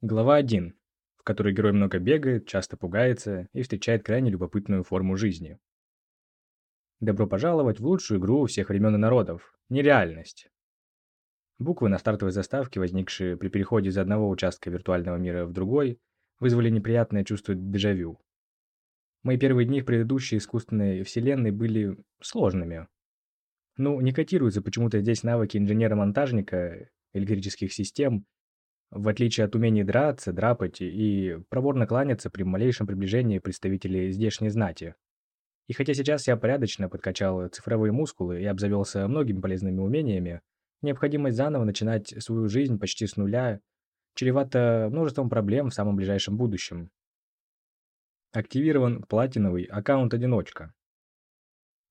Глава 1, в которой герой много бегает, часто пугается и встречает крайне любопытную форму жизни. Добро пожаловать в лучшую игру всех времен и народов – нереальность. Буквы на стартовой заставке, возникшие при переходе из одного участка виртуального мира в другой, вызвали неприятное чувство дежавю. Мои первые дни в предыдущей искусственной вселенной были сложными. Ну, не котируются почему-то здесь навыки инженера-монтажника, электрических систем – в отличие от умений драться, драпать и проворно кланяться при малейшем приближении представителей здешней знати. И хотя сейчас я порядочно подкачал цифровые мускулы и обзавелся многими полезными умениями, необходимость заново начинать свою жизнь почти с нуля чревато множеством проблем в самом ближайшем будущем. Активирован платиновый аккаунт-одиночка.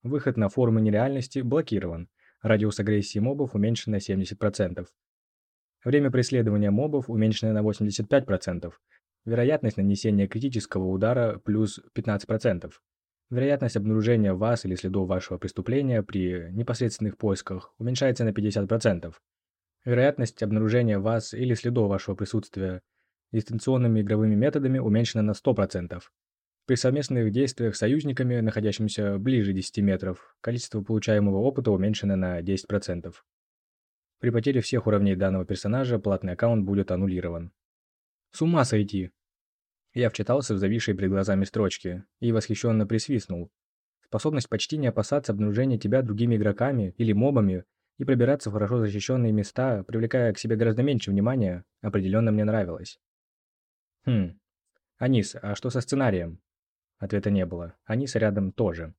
Выход на форумы нереальности блокирован. Радиус агрессии мобов уменьшен на 70%. Время преследования мобов уменьшено на 85%. Вероятность нанесения критического удара плюс 15%. Вероятность обнаружения вас или следов вашего преступления при непосредственных поисках уменьшается на 50%. Вероятность обнаружения вас или следов вашего присутствия дистанционными игровыми методами уменьшена на 100%. При совместных действиях с союзниками, находящимися ближе 10 метров, количество получаемого опыта уменьшено на 10%. При потере всех уровней данного персонажа платный аккаунт будет аннулирован. С ума сойти! Я вчитался в зависшие перед глазами строчки и восхищенно присвистнул. Способность почти не опасаться обнаружения тебя другими игроками или мобами и пробираться в хорошо защищенные места, привлекая к себе гораздо меньше внимания, определенно мне нравилось. Хм. Анис, а что со сценарием? Ответа не было. Аниса рядом тоже.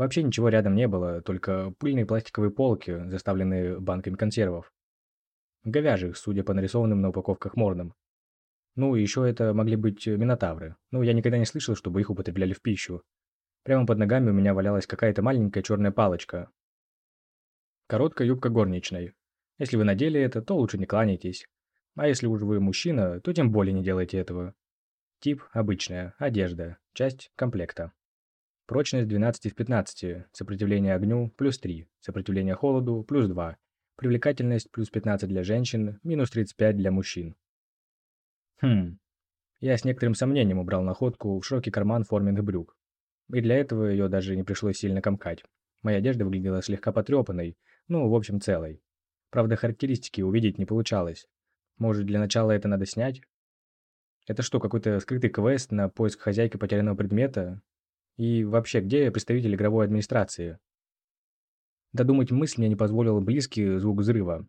Вообще ничего рядом не было, только пыльные пластиковые полки, заставленные банками консервов. Говяжьих, судя по нарисованным на упаковках мордам. Ну, еще это могли быть минотавры. Ну, я никогда не слышал, чтобы их употребляли в пищу. Прямо под ногами у меня валялась какая-то маленькая черная палочка. Короткая юбка горничной. Если вы надели это, то лучше не кланяйтесь. А если уж вы мужчина, то тем более не делайте этого. Тип – обычная, одежда, часть комплекта. Прочность 12 из 15, сопротивление огню плюс 3, сопротивление холоду плюс 2, привлекательность плюс 15 для женщин, минус 35 для мужчин. Хм. Я с некоторым сомнением убрал находку в широкий карман форменных брюк. И для этого ее даже не пришлось сильно комкать. Моя одежда выглядела слегка потрепанной, ну, в общем, целой. Правда, характеристики увидеть не получалось. Может, для начала это надо снять? Это что, какой-то скрытый квест на поиск хозяйки потерянного предмета? И вообще, где представитель игровой администрации? Додумать мысль мне не позволил близкий звук взрыва.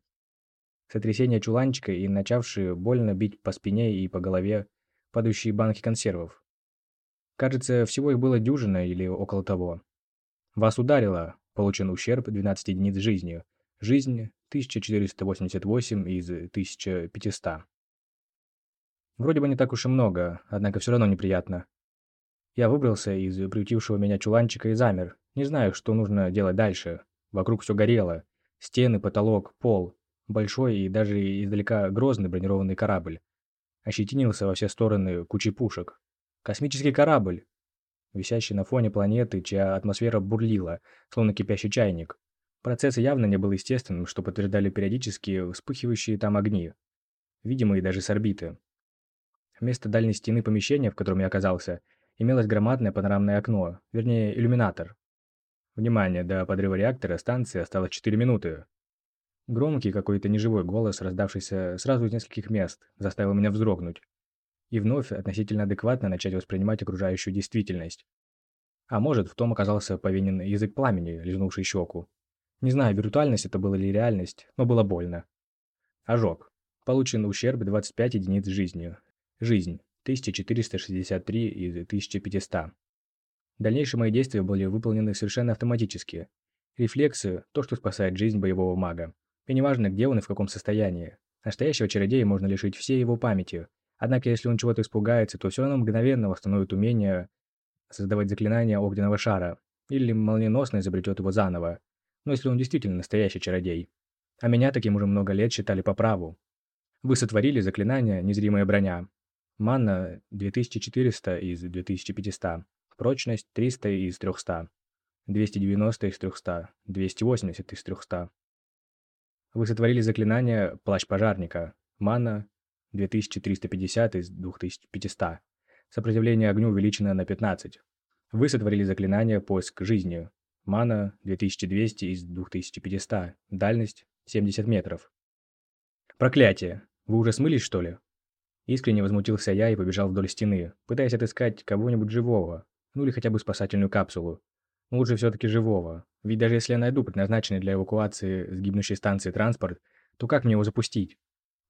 Сотрясение чуланчика и начавшие больно бить по спине и по голове падающие банки консервов. Кажется, всего их было дюжина или около того. Вас ударило. Получен ущерб 12 единиц жизни. Жизнь 1488 из 1500. Вроде бы не так уж и много, однако все равно неприятно. Я выбрался из приютившего меня чуланчика и замер. Не знаю, что нужно делать дальше. Вокруг все горело. Стены, потолок, пол. Большой и даже издалека грозный бронированный корабль. Ощетинился во все стороны кучей пушек. Космический корабль! Висящий на фоне планеты, чья атмосфера бурлила, словно кипящий чайник. Процесс явно не был естественным, что подтверждали периодически вспыхивающие там огни. Видимые даже с орбиты. Вместо дальней стены помещения, в котором я оказался, имелось громадное панорамное окно, вернее, иллюминатор. Внимание, до подрыва реактора станции осталось 4 минуты. Громкий какой-то неживой голос, раздавшийся сразу из нескольких мест, заставил меня вздрогнуть. И вновь относительно адекватно начать воспринимать окружающую действительность. А может, в том оказался повинен язык пламени, лизнувший щеку. Не знаю, виртуальность это была или реальность, но было больно. Ожог. Получен ущерб 25 единиц жизни. Жизнь. 1463 из 1500. Дальнейшие мои действия были выполнены совершенно автоматически. Рефлексы – то, что спасает жизнь боевого мага. И неважно, где он и в каком состоянии. Настоящего чародея можно лишить всей его памяти. Однако, если он чего-то испугается, то все равно мгновенно восстановит умение создавать заклинания огненного шара, или молниеносно изобретет его заново. Но если он действительно настоящий чародей. А меня таким уже много лет считали по праву. Вы сотворили заклинание «Незримая броня», Манна 2400 из 2500. Прочность 300 из 300. 290 из 300. 280 из 300. Вы сотворили заклинание «Плащ пожарника». Мана 2350 из 2500. Сопротивление огню увеличено на 15. Вы сотворили заклинание «Поиск жизни». Мана 2200 из 2500. Дальность 70 метров. Проклятие! Вы уже смылись, что ли? Искренне возмутился я и побежал вдоль стены, пытаясь отыскать кого-нибудь живого, ну или хотя бы спасательную капсулу. Но лучше все-таки живого, ведь даже если я найду предназначенный для эвакуации с гибнущей станции транспорт, то как мне его запустить?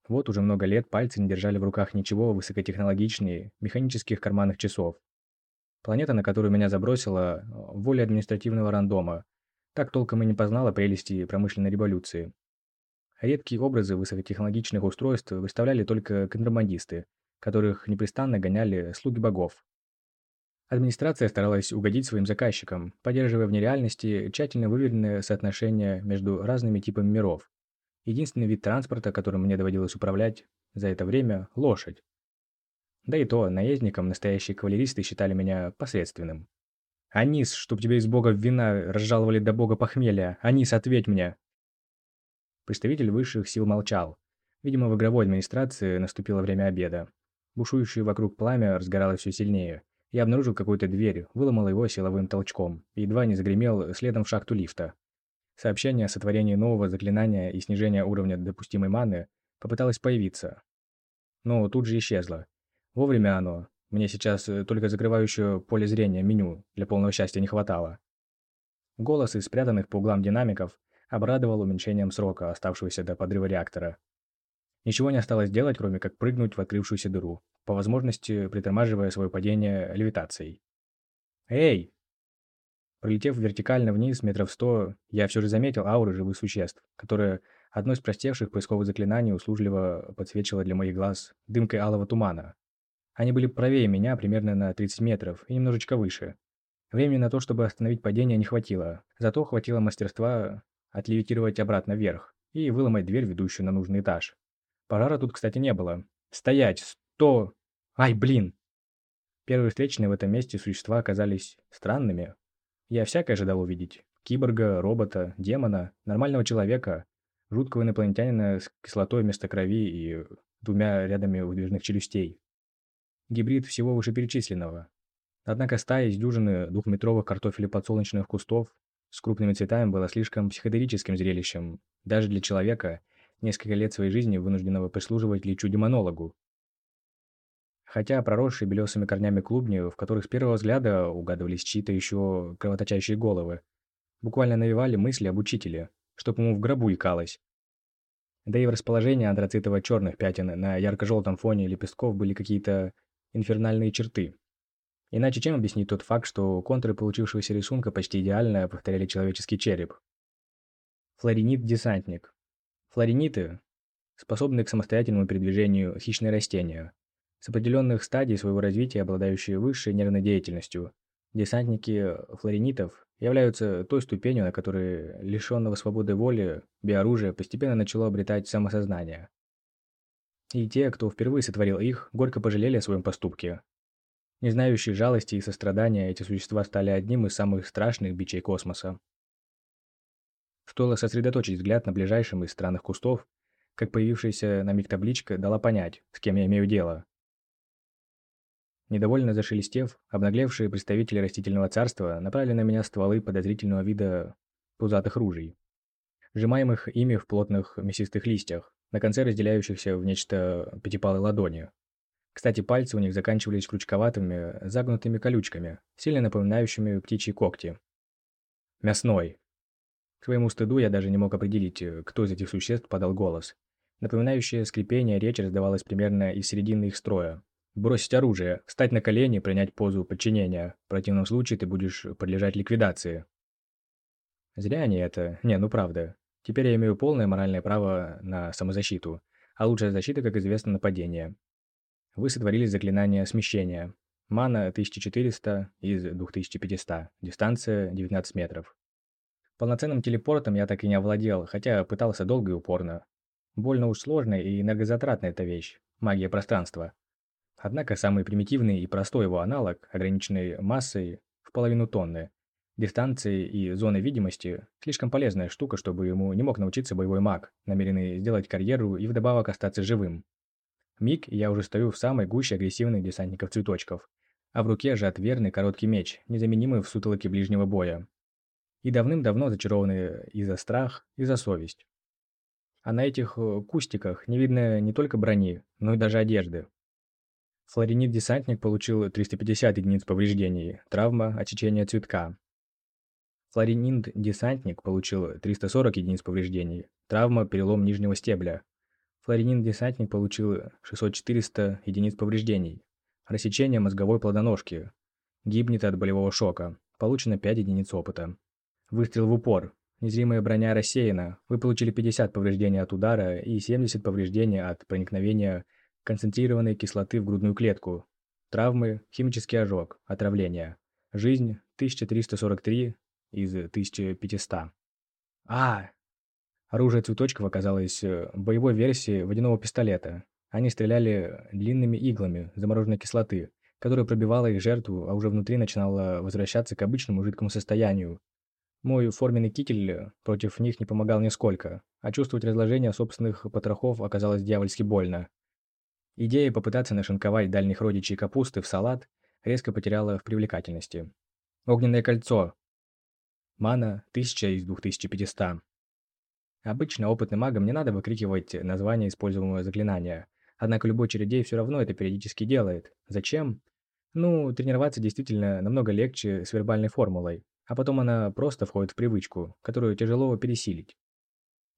Вот уже много лет пальцы не держали в руках ничего высокотехнологичнее механических карманных часов. Планета, на которую меня забросила, воля административного рандома, так толком и не познала прелести промышленной революции. Редкие образы высокотехнологичных устройств выставляли только контрабандисты, которых непрестанно гоняли слуги богов. Администрация старалась угодить своим заказчикам, поддерживая в нереальности тщательно выверенное соотношение между разными типами миров. Единственный вид транспорта, которым мне доводилось управлять за это время – лошадь. Да и то, наездником настоящие кавалеристы считали меня посредственным. «Анис, чтоб тебя из бога вина разжаловали до бога похмелья! Анис, ответь мне!» Представитель высших сил молчал. Видимо, в игровой администрации наступило время обеда. Бушующее вокруг пламя разгоралось все сильнее. Я обнаружил какую-то дверь, выломал его силовым толчком и едва не загремел следом в шахту лифта. Сообщение о сотворении нового заклинания и снижении уровня допустимой маны попыталось появиться. Но тут же исчезло. Вовремя оно. Мне сейчас э, только закрывающее поле зрения меню для полного счастья не хватало. Голос из спрятанных по углам динамиков обрадовал уменьшением срока, оставшегося до подрыва реактора. Ничего не осталось делать, кроме как прыгнуть в открывшуюся дыру, по возможности притормаживая свое падение левитацией. «Эй!» Пролетев вертикально вниз метров сто, я все же заметил ауры живых существ, которые одно из простейших поисковых заклинаний услужливо подсвечило для моих глаз дымкой алого тумана. Они были правее меня примерно на 30 метров и немножечко выше. Времени на то, чтобы остановить падение, не хватило, зато хватило мастерства отлевитировать обратно вверх и выломать дверь, ведущую на нужный этаж. Пожара тут, кстати, не было. «Стоять! Сто! Ай, блин!» Первые встречные в этом месте существа оказались странными, я всякое ожидал увидеть. Киборга, робота, демона, нормального человека, жуткого инопланетянина с кислотой вместо крови и двумя рядами выдвижных челюстей. Гибрид всего вышеперечисленного. Однако стая из дюжины двухметровых картофелеподсолнечных кустов с крупными цветами была слишком психоделическим зрелищем, даже для человека, несколько лет своей жизни вынужденного прислуживать лечу-демонологу. Хотя проросшие белесыми корнями клубни, в которых с первого взгляда угадывались чьи-то еще кровоточащие головы, буквально навевали мысли об учителе, чтоб ему в гробу икалось. Да и в расположении антрацитово-черных пятен на ярко-желтом фоне лепестков были какие-то инфернальные черты. Иначе чем объяснить тот факт, что контуры получившегося рисунка почти идеально повторяли человеческий череп? Флоренит-десантник. Флорениты способны к самостоятельному передвижению хищные растения, с определенных стадий своего развития, обладающие высшей нервной деятельностью. Десантники флоренитов являются той ступенью, на которой лишенного свободы воли биоружие постепенно начало обретать самосознание. И те, кто впервые сотворил их, горько пожалели о своем поступке. Не знающие жалости и сострадания, эти существа стали одним из самых страшных бичей космоса. Стоило сосредоточить взгляд на ближайшем из странных кустов, как появившаяся на миг табличка дала понять, с кем я имею дело. Недовольно зашелестев, обнаглевшие представители растительного царства направили на меня стволы подозрительного вида пузатых ружей, сжимаемых ими в плотных мясистых листьях, на конце разделяющихся в нечто пятипалой ладони. Кстати, пальцы у них заканчивались крючковатыми, загнутыми колючками, сильно напоминающими птичьи когти. Мясной. К своему стыду я даже не мог определить, кто из этих существ подал голос. Напоминающее скрипение речи раздавалось примерно из середины их строя, Бросить оружие, встать на колени, принять позу подчинения. В противном случае ты будешь подлежать ликвидации. Зря они это. Не, ну правда. Теперь я имею полное моральное право на самозащиту. А лучшая защита, как известно, нападение. Вы сотворили заклинание смещения. Мана 1400 из 2500. Дистанция 19 метров. Полноценным телепортом я так и не овладел, хотя пытался долго и упорно. Больно уж сложная и энергозатратная эта вещь. Магия пространства. Однако самый примитивный и простой его аналог, ограниченный массой в половину тонны, дистанцией и зоной видимости, слишком полезная штука, чтобы ему не мог научиться боевой маг, намеренный сделать карьеру и вдобавок остаться живым. Миг, я уже стою в самой гуще агрессивных десантников-цветочков, а в руке сжат верный короткий меч, незаменимый в сутолоке ближнего боя. И давным-давно зачарованный и за страх, и за совесть. А на этих э, кустиках не видно не только брони, но и даже одежды. Флоренит-десантник получил 350 единиц повреждений, травма отсечения цветка. Флоренит-десантник получил 340 единиц повреждений, травма перелом нижнего стебля. Флоренит-десантник получил 600-400 единиц повреждений, рассечение мозговой плодоножки, гибнет от болевого шока, получено 5 единиц опыта. Выстрел в упор, незримая броня рассеяна, вы получили 50 повреждений от удара и 70 повреждений от проникновения концентрированной кислоты в грудную клетку, травмы, химический ожог, отравление. Жизнь 1343 из 1500. А! Оружие цветочков оказалось э, боевой версией водяного пистолета. Они стреляли длинными иглами замороженной кислоты, которая пробивала их жертву, а уже внутри начинала возвращаться к обычному жидкому состоянию. Мой форменный китель против них не помогал нисколько, а чувствовать разложение собственных потрохов оказалось дьявольски больно. Идея попытаться нашинковать дальних родичей капусты в салат резко потеряла в привлекательности. Огненное кольцо. Мана 1000 из 2500. Обычно опытным магам не надо выкрикивать название используемого заклинания, однако любой чередей все равно это периодически делает. Зачем? Ну, тренироваться действительно намного легче с вербальной формулой, а потом она просто входит в привычку, которую тяжело пересилить.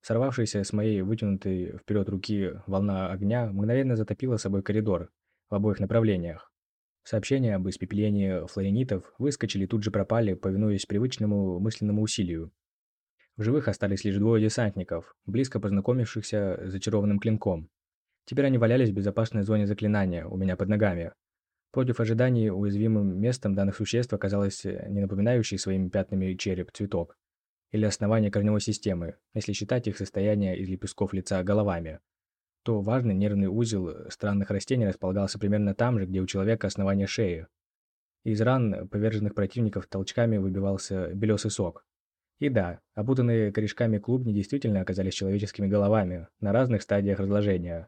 Сорвавшаяся с моей вытянутой вперед руки волна огня мгновенно затопила собой коридор в обоих направлениях. Сообщения об испепелении флоренитов выскочили тут же пропали, повинуясь привычному мысленному усилию. В живых остались лишь двое десантников, близко познакомившихся с зачарованным клинком. Теперь они валялись в безопасной зоне заклинания, у меня под ногами. Против ожиданий уязвимым местом данных существ оказалось не напоминающий своими пятнами череп цветок, или основания корневой системы, если считать их состояние из лепестков лица головами, то важный нервный узел странных растений располагался примерно там же, где у человека основание шеи. Из ран поверженных противников толчками выбивался белесый сок. И да, опутанные корешками клубни действительно оказались человеческими головами на разных стадиях разложения.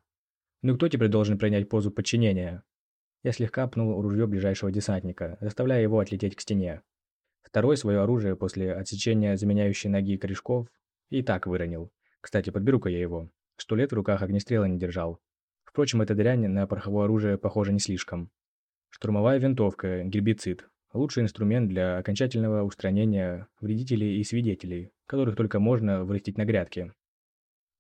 Ну кто теперь должен принять позу подчинения? Я слегка пнул ружье ближайшего десантника, заставляя его отлететь к стене. Второй свое оружие после отсечения заменяющей ноги корешков и так выронил. Кстати, подберу-ка я его. Сто лет в руках огнестрела не держал. Впрочем, эта дрянь на пороховое оружие похоже не слишком. Штурмовая винтовка, гербицид. Лучший инструмент для окончательного устранения вредителей и свидетелей, которых только можно вырастить на грядке.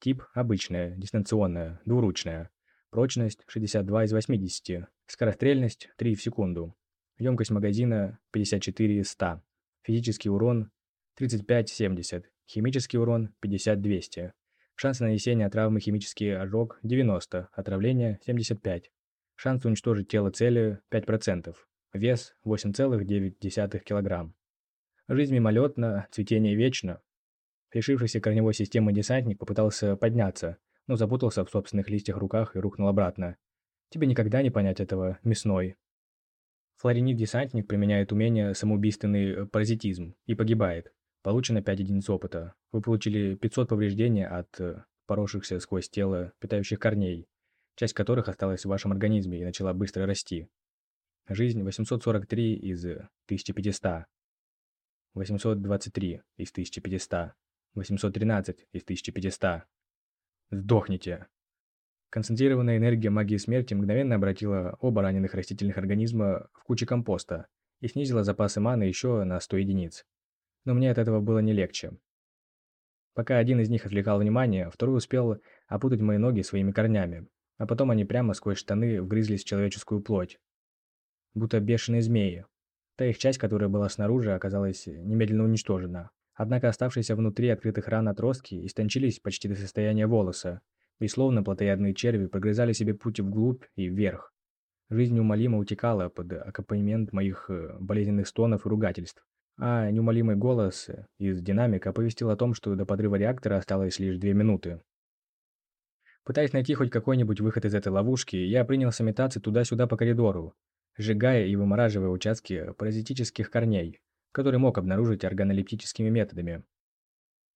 Тип обычная, дистанционная, двуручная. Прочность 62 из 80. Скорострельность 3 в секунду. Емкость магазина 54 из 100. Физический урон 35-70, химический урон 50-200. Шанс нанесения травмы химический ожог 90, отравление 75. Шанс уничтожить тело цели 5%. Вес 8,9 кг. Жизнь мимолетна, цветение вечно. Лишившийся корневой системы десантник попытался подняться, но запутался в собственных листьях руках и рухнул обратно. Тебе никогда не понять этого, мясной. Флоренит-десантник применяет умение самоубийственный э, паразитизм и погибает. Получено 5 единиц опыта. Вы получили 500 повреждений от э, поросшихся сквозь тело питающих корней, часть которых осталась в вашем организме и начала быстро расти. Жизнь 843 из 1500. 823 из 1500. 813 из 1500. Сдохните. Концентрированная энергия магии смерти мгновенно обратила оба раненых растительных организма в кучу компоста и снизила запасы маны еще на 100 единиц. Но мне от этого было не легче. Пока один из них отвлекал внимание, второй успел опутать мои ноги своими корнями, а потом они прямо сквозь штаны вгрызлись в человеческую плоть. Будто бешеные змеи. Та их часть, которая была снаружи, оказалась немедленно уничтожена. Однако оставшиеся внутри открытых ран отростки истончились почти до состояния волоса, и словно плотоядные черви прогрызали себе путь вглубь и вверх. Жизнь неумолимо утекала под аккомпанемент моих э, болезненных стонов и ругательств, а неумолимый голос из динамика оповестил о том, что до подрыва реактора осталось лишь две минуты. Пытаясь найти хоть какой-нибудь выход из этой ловушки, я принялся метаться туда-сюда по коридору, сжигая и вымораживая участки паразитических корней, которые мог обнаружить органолептическими методами.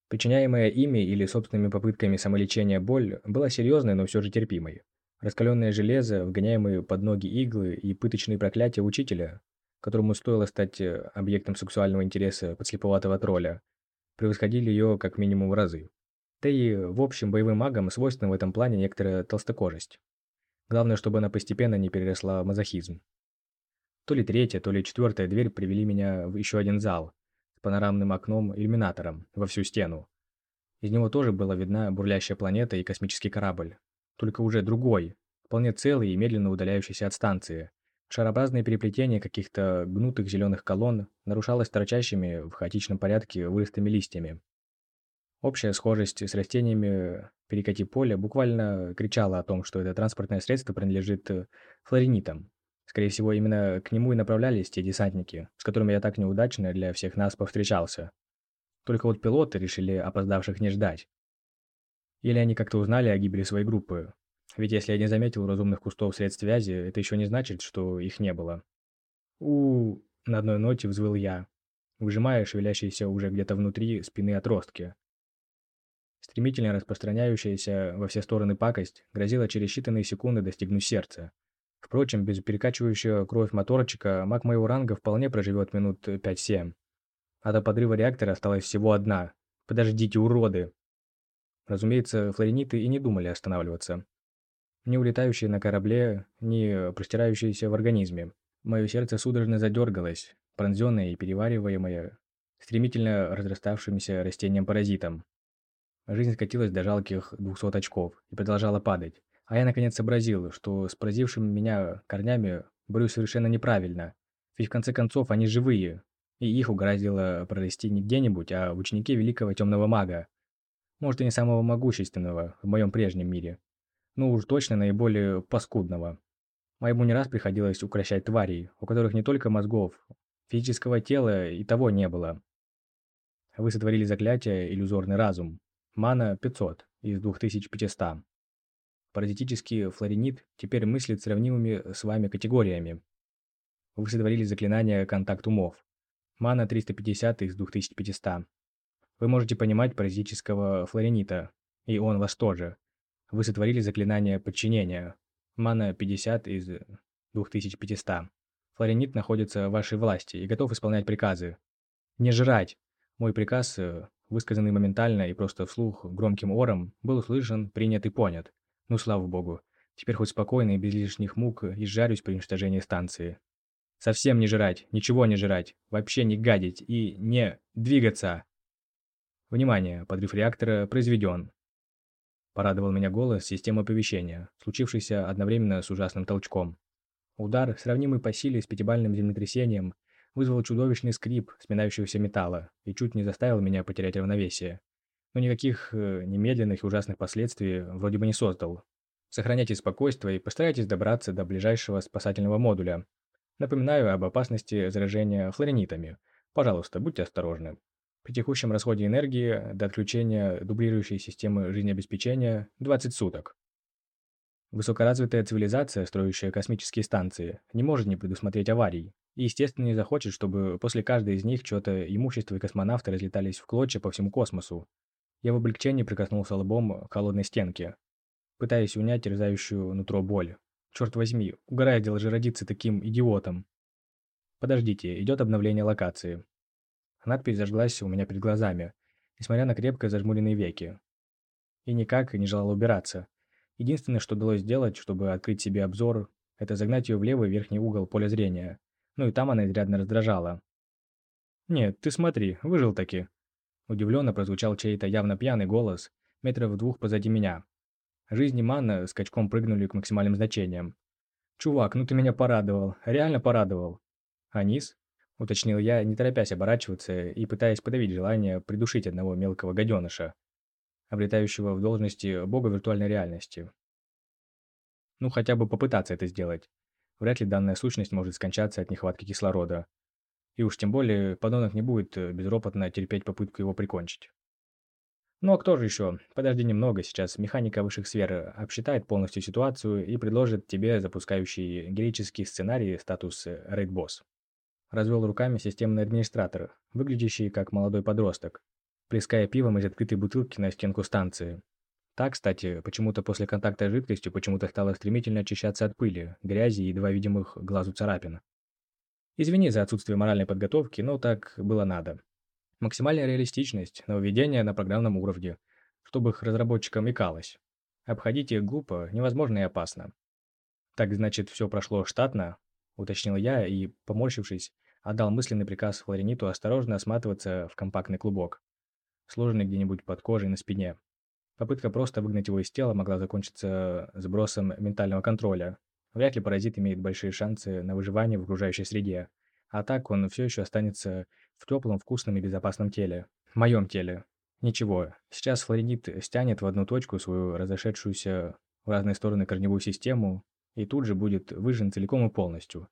Причиняемая ими или собственными попытками самолечения боль была серьезной, но все же терпимой. Раскаленное железо, вгоняемые под ноги иглы и пыточные проклятия учителя, которому стоило стать э, объектом сексуального интереса подслеповатого тролля, превосходили ее как минимум в разы. Да и, в общем, боевым магам свойственна в этом плане некоторая толстокожесть. Главное, чтобы она постепенно не переросла в мазохизм. То ли третья, то ли четвертая дверь привели меня в еще один зал с панорамным окном-иллюминатором во всю стену. Из него тоже была видна бурлящая планета и космический корабль. Только уже другой, вполне целый и медленно удаляющийся от станции. Шарообразное переплетение каких-то гнутых зеленых колонн нарушалось торчащими в хаотичном порядке выростами листьями. Общая схожесть с растениями перекати поля буквально кричала о том, что это транспортное средство принадлежит флоренитам, Скорее всего, именно к нему и направлялись те десантники, с которыми я так неудачно для всех нас повстречался. Только вот пилоты решили опоздавших не ждать. Или они как-то узнали о гибели своей группы. Ведь если я не заметил разумных кустов средств связи, это еще не значит, что их не было. у на одной ноте взвыл я, выжимая шевелящиеся уже где-то внутри спины отростки. Стремительно распространяющаяся во все стороны пакость грозила через считанные секунды достигнуть сердца. Впрочем, без перекачивающего кровь моторчика маг моего ранга вполне проживет минут 5-7. А до подрыва реактора осталась всего одна. Подождите, уроды! Разумеется, флорениты и не думали останавливаться. Не улетающие на корабле, не простирающиеся в организме. Мое сердце судорожно задергалось, пронзенное и перевариваемое стремительно разраставшимся растением-паразитом. Жизнь скатилась до жалких 200 очков и продолжала падать. А я наконец сообразил, что с поразившими меня корнями борюсь совершенно неправильно. Ведь в конце концов они живые, и их угрозило прорасти не где-нибудь, а в ученике великого темного мага. Может и не самого могущественного в моем прежнем мире. Но уж точно наиболее паскудного. Моему не раз приходилось укращать тварей, у которых не только мозгов, физического тела и того не было. Вы сотворили заклятие «Иллюзорный разум». Мана 500 из 2500. Паразитический флоренит теперь мыслит сравнимыми с вами категориями. Вы сотворили заклинание «Контакт умов». Мана 350 из 2500. Вы можете понимать паразитического флоренита, и он вас тоже. Вы сотворили заклинание подчинения. Мана 50 из 2500. Флоренит находится в вашей власти и готов исполнять приказы. Не жрать! Мой приказ, э, высказанный моментально и просто вслух громким ором, был услышан, принят и понят. Ну, слава богу. Теперь хоть спокойно и без лишних мук изжарюсь при уничтожении станции. Совсем не жрать, ничего не жрать, вообще не гадить и не двигаться. Внимание, подрыв реактора произведен. Порадовал меня голос системы оповещения, случившийся одновременно с ужасным толчком. Удар, сравнимый по силе с пятибальным землетрясением, вызвал чудовищный скрип сминающегося металла и чуть не заставил меня потерять равновесие но никаких э, немедленных и ужасных последствий вроде бы не создал. Сохраняйте спокойствие и постарайтесь добраться до ближайшего спасательного модуля. Напоминаю об опасности заражения флоренитами. Пожалуйста, будьте осторожны. При текущем расходе энергии до отключения дублирующей системы жизнеобеспечения 20 суток. Высокоразвитая цивилизация, строящая космические станции, не может не предусмотреть аварий. И, естественно, не захочет, чтобы после каждой из них что-то имущество и космонавты разлетались в клочья по всему космосу, я в облегчении прикоснулся лбом к холодной стенке, пытаясь унять терзающую нутро боль. Черт возьми, угорает же родиться таким идиотом. Подождите, идет обновление локации. Надпись зажглась у меня перед глазами, несмотря на крепко зажмуренные веки. И никак не желала убираться. Единственное, что удалось сделать, чтобы открыть себе обзор, это загнать ее в левый верхний угол поля зрения. Ну и там она изрядно раздражала. «Нет, ты смотри, выжил таки», Удивленно прозвучал чей-то явно пьяный голос, метров двух позади меня. Жизни Манна скачком прыгнули к максимальным значениям. «Чувак, ну ты меня порадовал, реально порадовал». «Анис?» – уточнил я, не торопясь оборачиваться и пытаясь подавить желание придушить одного мелкого гаденыша, обретающего в должности бога виртуальной реальности. Ну, хотя бы попытаться это сделать. Вряд ли данная сущность может скончаться от нехватки кислорода. И уж тем более подонок не будет э, безропотно терпеть попытку его прикончить. Ну а кто же еще? Подожди немного, сейчас механика высших сфер э, обсчитает полностью ситуацию и предложит тебе запускающий героический сценарий статус Рейд Босс. Развел руками системный администратор, выглядящий как молодой подросток, плеская пивом из открытой бутылки на стенку станции. Так, кстати, почему-то после контакта с жидкостью почему-то стало стремительно очищаться от пыли, грязи и едва видимых глазу царапин. Извини за отсутствие моральной подготовки, но так было надо. Максимальная реалистичность, нововведения на программном уровне, чтобы их разработчикам икалось. Обходить их глупо, невозможно и опасно. Так значит, все прошло штатно, уточнил я и, поморщившись, отдал мысленный приказ Флорениту осторожно осматриваться в компактный клубок, сложенный где-нибудь под кожей на спине. Попытка просто выгнать его из тела могла закончиться сбросом ментального контроля. Вряд ли паразит имеет большие шансы на выживание в окружающей среде. А так он все еще останется в теплом, вкусном и безопасном теле. В моем теле. Ничего, сейчас флоридит стянет в одну точку свою разошедшуюся в разные стороны корневую систему и тут же будет выжжен целиком и полностью.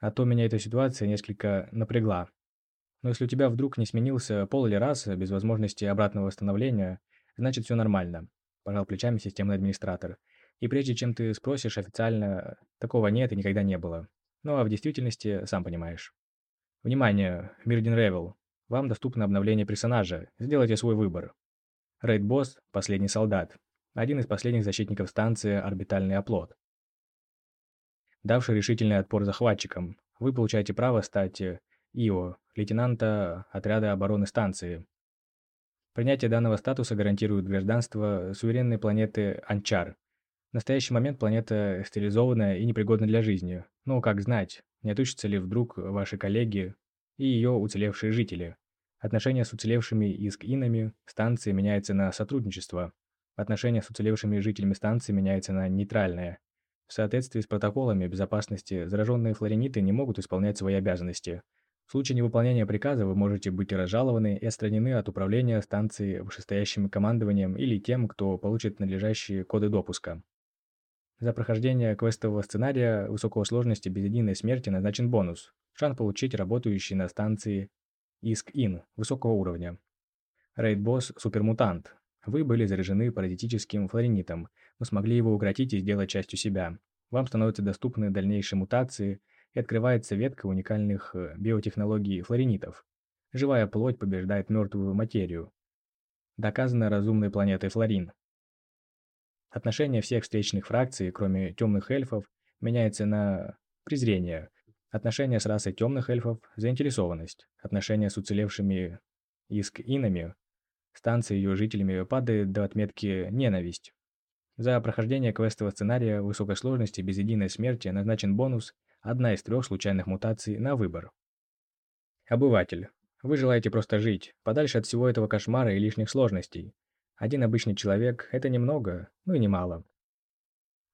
А то меня эта ситуация несколько напрягла. Но если у тебя вдруг не сменился пол или раса без возможности обратного восстановления, Значит, все нормально. Пожал плечами системный администратор. И прежде чем ты спросишь официально, такого нет и никогда не было. Ну а в действительности, сам понимаешь. Внимание, Мирдин Ревел. Вам доступно обновление персонажа. Сделайте свой выбор. Рейд-босс – последний солдат. Один из последних защитников станции «Орбитальный оплот». Давший решительный отпор захватчикам, вы получаете право стать ИО, лейтенанта отряда обороны станции, Принятие данного статуса гарантирует гражданство суверенной планеты Анчар. В настоящий момент планета стерилизованная и непригодна для жизни. Но как знать, не отучатся ли вдруг ваши коллеги и ее уцелевшие жители. Отношения с уцелевшими иск-инами станции меняются на сотрудничество. Отношения с уцелевшими жителями станции меняются на нейтральное. В соответствии с протоколами безопасности зараженные флорениты не могут исполнять свои обязанности – в случае невыполнения приказа вы можете быть разжалованы и отстранены от управления станцией вышестоящим командованием или тем, кто получит надлежащие коды допуска. За прохождение квестового сценария высокого сложности без единой смерти назначен бонус – шанс получить работающий на станции Иск-Ин высокого уровня. Рейд-босс Супермутант. Вы были заряжены паразитическим флоренитом, но смогли его укротить и сделать частью себя. Вам становятся доступны дальнейшие мутации – и открывается ветка уникальных э, биотехнологий флоренитов. Живая плоть побеждает мертвую материю. Доказано разумной планетой Флорин. Отношение всех встречных фракций, кроме темных эльфов, меняется на презрение. Отношение с расой темных эльфов – заинтересованность. Отношение с уцелевшими иск-инами, станции ее жителями падает до отметки «ненависть». За прохождение квестового сценария высокой сложности без единой смерти назначен бонус Одна из трех случайных мутаций на выбор. Обыватель. Вы желаете просто жить, подальше от всего этого кошмара и лишних сложностей. Один обычный человек – это немного, ну и немало.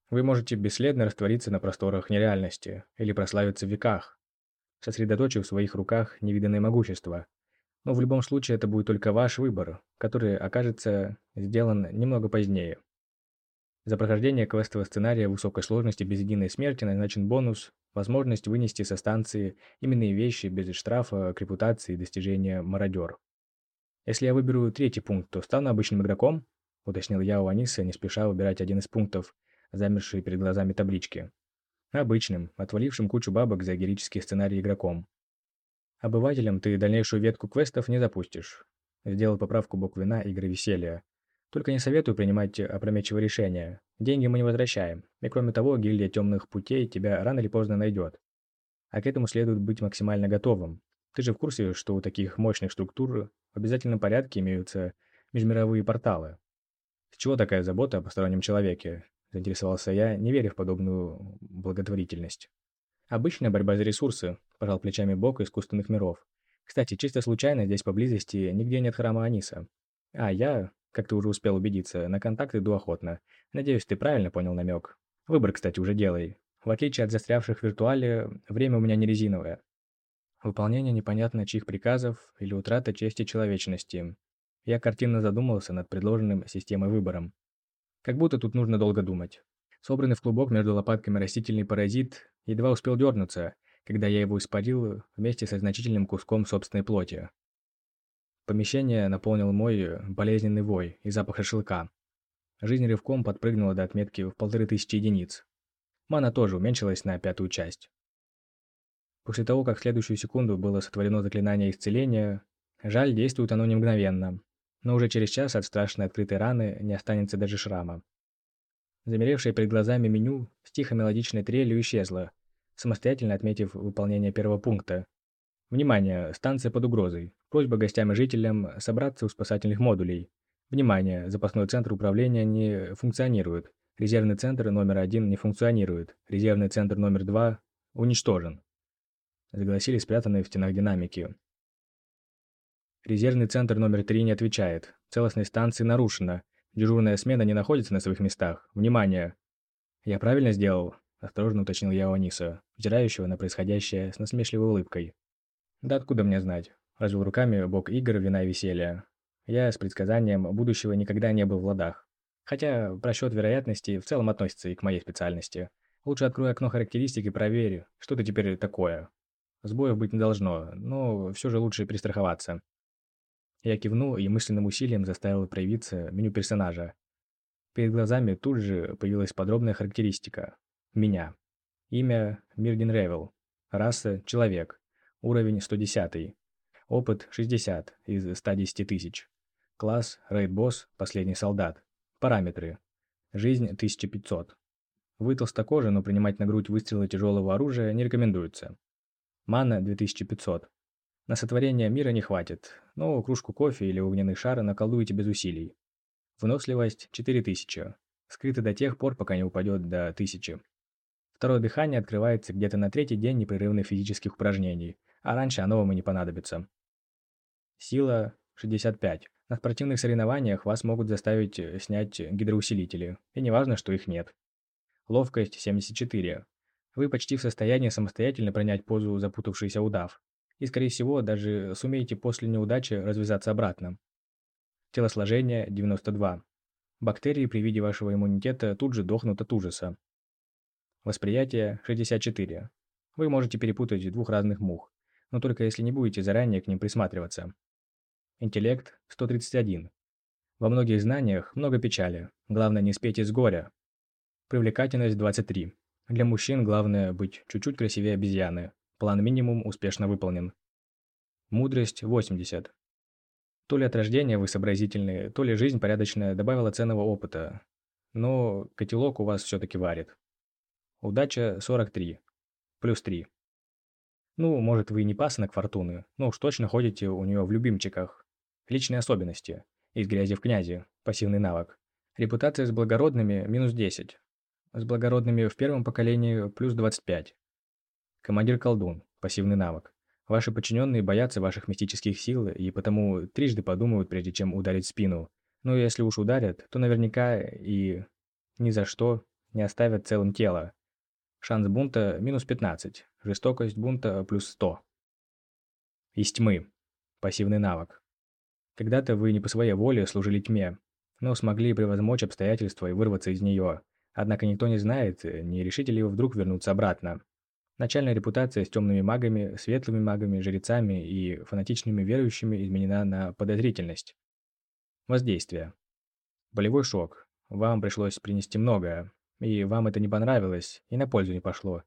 Вы можете бесследно раствориться на просторах нереальности или прославиться в веках, сосредоточив в своих руках невиданное могущество. Но в любом случае это будет только ваш выбор, который окажется сделан немного позднее. За прохождение квестового сценария высокой сложности без единой смерти назначен бонус возможность вынести со станции именные вещи без штрафа к репутации и достижения мародер. Если я выберу третий пункт, то стану обычным игроком, уточнил я у Аниса, не спеша выбирать один из пунктов, замерший перед глазами таблички. Обычным, отвалившим кучу бабок за героический сценарий игроком. Обывателям ты дальнейшую ветку квестов не запустишь. Сделал поправку бог вина игры веселья, только не советую принимать опрометчивые решения. Деньги мы не возвращаем. И кроме того, гильдия темных путей тебя рано или поздно найдет. А к этому следует быть максимально готовым. Ты же в курсе, что у таких мощных структур в обязательном порядке имеются межмировые порталы. С чего такая забота о постороннем человеке? Заинтересовался я, не веря в подобную благотворительность. Обычная борьба за ресурсы, пожал плечами Бог искусственных миров. Кстати, чисто случайно здесь поблизости нигде нет храма Аниса. А я, как ты уже успел убедиться, на контакт иду охотно. Надеюсь, ты правильно понял намек. Выбор, кстати, уже делай. В отличие от застрявших в виртуале, время у меня не резиновое. Выполнение непонятно чьих приказов или утрата чести человечности. Я картинно задумался над предложенным системой выбором. Как будто тут нужно долго думать. Собранный в клубок между лопатками растительный паразит едва успел дернуться, когда я его испарил вместе со значительным куском собственной плоти. Помещение наполнил мой болезненный вой и запах шашлыка. Жизнь рывком подпрыгнула до отметки в полторы тысячи единиц. Мана тоже уменьшилась на пятую часть. После того, как в следующую секунду было сотворено заклинание исцеления, жаль, действует оно не мгновенно. Но уже через час от страшной открытой раны не останется даже шрама. Замеревшее перед глазами меню с тихо-мелодичной трелью исчезло, самостоятельно отметив выполнение первого пункта. Внимание, станция под угрозой. Просьба гостям и жителям собраться у спасательных модулей. Внимание, запасной центр управления не функционирует. Резервный центр номер один не функционирует. Резервный центр номер два уничтожен. Загласили спрятанные в стенах динамики. Резервный центр номер три не отвечает. Целостность станции нарушена. Дежурная смена не находится на своих местах. Внимание! Я правильно сделал? Осторожно уточнил я у Аниса, взирающего на происходящее с насмешливой улыбкой. Да откуда мне знать? Развел руками бог игр, вина и веселья. Я с предсказанием будущего никогда не был в ладах. Хотя просчет вероятности в целом относится и к моей специальности. Лучше открой окно характеристик и проверь, что это теперь такое. Сбоев быть не должно, но все же лучше перестраховаться. Я кивнул и мысленным усилием заставил проявиться меню персонажа. Перед глазами тут же появилась подробная характеристика. Меня. Имя Мирдин Ревел. Раса – человек. Уровень 110. Опыт 60 из 110 тысяч. Класс – рейд-босс, последний солдат. Параметры. Жизнь – 1500. Вы толстокожий, но принимать на грудь выстрелы тяжелого оружия не рекомендуется. Мана – 2500. На сотворение мира не хватит, но кружку кофе или огненный шар наколдуете без усилий. Выносливость – 4000. Скрыто до тех пор, пока не упадет до 1000. Второе дыхание открывается где-то на третий день непрерывных физических упражнений, а раньше оно вам и не понадобится. Сила – 65. На спортивных соревнованиях вас могут заставить э, снять гидроусилители, и неважно, что их нет. Ловкость – 74. Вы почти в состоянии самостоятельно принять позу запутавшийся удав, и, скорее всего, даже сумеете после неудачи развязаться обратно. Телосложение – 92. Бактерии при виде вашего иммунитета тут же дохнут от ужаса. Восприятие – 64. Вы можете перепутать двух разных мух, но только если не будете заранее к ним присматриваться. Интеллект – 131. Во многих знаниях много печали, главное не спеть из горя. Привлекательность – 23. Для мужчин главное быть чуть-чуть красивее обезьяны, План минимум успешно выполнен. Мудрость 80. То ли от рождения вы сообразительные, то ли жизнь порядочная добавила ценного опыта. Но котелок у вас все-таки варит. Удача 43. Плюс 3. Ну, может, вы не пасынок фортуны, но уж точно ходите у нее в любимчиках. Личные особенности. Из грязи в князи. Пассивный навык. Репутация с благородными – минус 10. С благородными в первом поколении – плюс 25. Командир-колдун. Пассивный навык. Ваши подчиненные боятся ваших мистических сил и потому трижды подумают, прежде чем ударить спину. Но если уж ударят, то наверняка и ни за что не оставят целым тело. Шанс бунта минус 15, жестокость бунта плюс 100. Из тьмы. Пассивный навык. Когда-то вы не по своей воле служили тьме, но смогли превозмочь обстоятельства и вырваться из нее. Однако никто не знает, не решите ли вы вдруг вернуться обратно. Начальная репутация с темными магами, светлыми магами, жрецами и фанатичными верующими изменена на подозрительность. Воздействие. Болевой шок. Вам пришлось принести многое, и вам это не понравилось, и на пользу не пошло.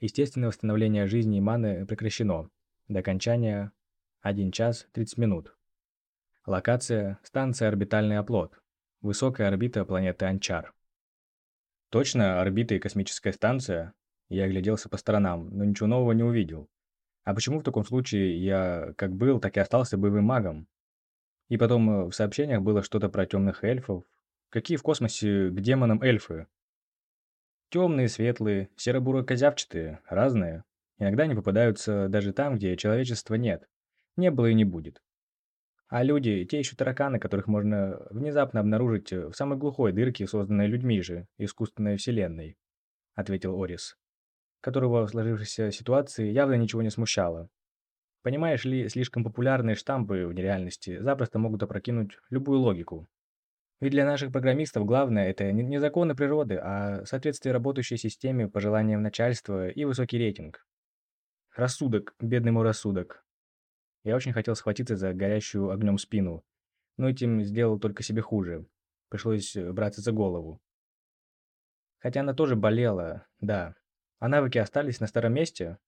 Естественное восстановление жизни и маны прекращено. До окончания 1 час 30 минут. Локация – станция орбитальный оплот. Высокая орбита планеты Анчар. Точно орбита и космическая станция я огляделся по сторонам, но ничего нового не увидел. А почему в таком случае я как был, так и остался боевым магом? И потом э, в сообщениях было что-то про темных эльфов. Какие в космосе к демонам эльфы? Темные, светлые, серо-буро-козявчатые, разные. Иногда они попадаются даже там, где человечества нет. Не было и не будет. А люди, те еще тараканы, которых можно внезапно обнаружить в самой глухой дырке, созданной людьми же, искусственной вселенной, ответил Орис которого в сложившейся ситуации явно ничего не смущало. Понимаешь ли, слишком популярные штампы в нереальности запросто могут опрокинуть любую логику. Ведь для наших программистов главное – это не законы природы, а соответствие работающей системе пожеланиям начальства и высокий рейтинг. Рассудок, бедный мой рассудок. Я очень хотел схватиться за горящую огнем спину, но этим сделал только себе хуже. Пришлось браться за голову. Хотя она тоже болела, да, а навыки остались на старом месте?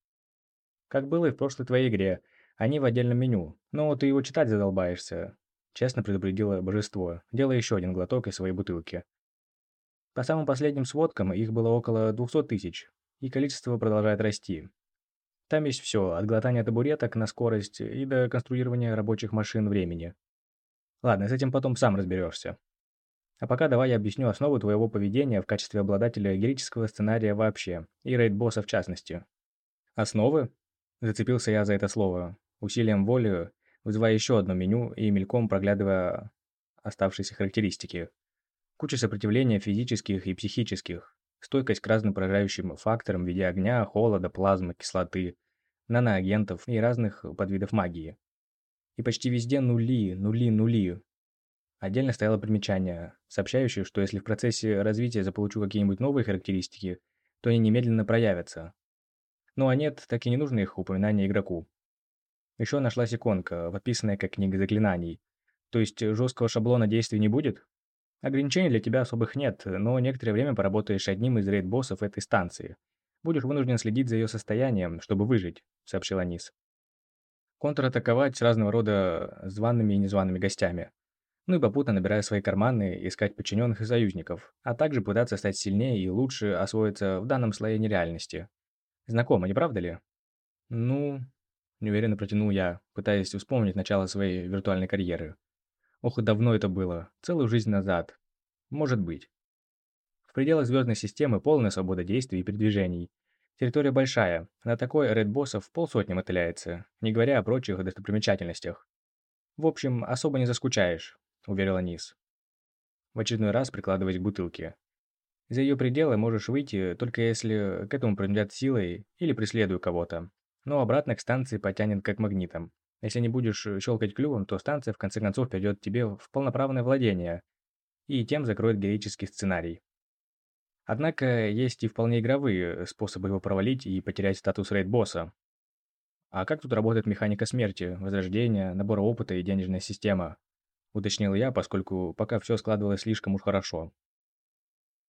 Как было и в прошлой твоей игре. Они в отдельном меню. Но ты его читать задолбаешься. Честно предупредило божество, делая еще один глоток из своей бутылки. По самым последним сводкам их было около 200 тысяч, и количество продолжает расти. Там есть все, от глотания табуреток на скорость и до конструирования рабочих машин времени. Ладно, с этим потом сам разберешься. А пока давай я объясню основу твоего поведения в качестве обладателя героического сценария вообще, и рейд-босса в частности. Основы? Зацепился я за это слово, усилием воли вызывая еще одно меню и мельком проглядывая оставшиеся характеристики. Куча сопротивления физических и психических, стойкость к разным поражающим факторам в виде огня, холода, плазмы, кислоты, наноагентов и разных подвидов магии. И почти везде нули, нули, нули. Отдельно стояло примечание, сообщающее, что если в процессе развития заполучу какие-нибудь новые характеристики, то они немедленно проявятся. Ну а нет, так и не нужно их упоминания игроку. Еще нашлась иконка, подписанная как книга заклинаний. То есть жесткого шаблона действий не будет? Ограничений для тебя особых нет, но некоторое время поработаешь одним из рейд-боссов этой станции. Будешь вынужден следить за ее состоянием, чтобы выжить, сообщил Анис. Контратаковать с разного рода зваными и незваными гостями. Ну и попутно набирая свои карманы, искать подчиненных и союзников, а также пытаться стать сильнее и лучше освоиться в данном слое нереальности. Знакомо, не правда ли? Ну, неуверенно протянул я, пытаясь вспомнить начало своей виртуальной карьеры. Ох, и давно это было, целую жизнь назад. Может быть. В пределах звездной системы полная свобода действий и передвижений. Территория большая, на такой ред боссов полсотни мотыляется, не говоря о прочих достопримечательностях. В общем, особо не заскучаешь, уверила Низ. В очередной раз прикладываясь к бутылке. За ее пределы можешь выйти, только если к этому приведет силой или преследуя кого-то. Но обратно к станции потянет как магнитом. Если не будешь э, щелкать клювом, то станция в конце концов перейдет тебе в полноправное владение и тем закроет героический сценарий. Однако есть и вполне игровые э, способы его провалить и потерять статус рейд-босса. А как тут работает механика смерти, возрождения, набора опыта и денежная система? Уточнил я, поскольку пока все складывалось слишком уж хорошо.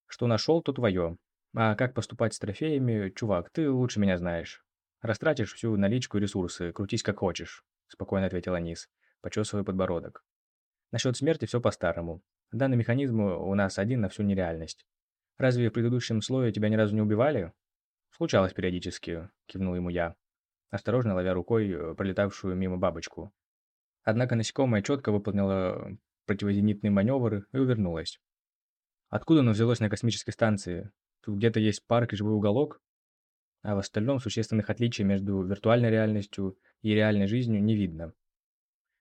Что нашел, то твое. А как поступать с трофеями, чувак, ты лучше меня знаешь. Растратишь всю наличку и ресурсы, крутись как хочешь спокойно ответил Анис, почесывая подбородок. Насчет смерти все по-старому. Данный механизм у нас один на всю нереальность. Разве в предыдущем слое тебя ни разу не убивали? Случалось периодически, кивнул ему я, осторожно ловя рукой э, пролетавшую мимо бабочку. Однако насекомое четко выполнило противозенитный маневр и увернулось. Откуда оно взялось на космической станции? Тут где-то есть парк и живой уголок? А в остальном существенных отличий между виртуальной реальностью и реальной жизнью не видно.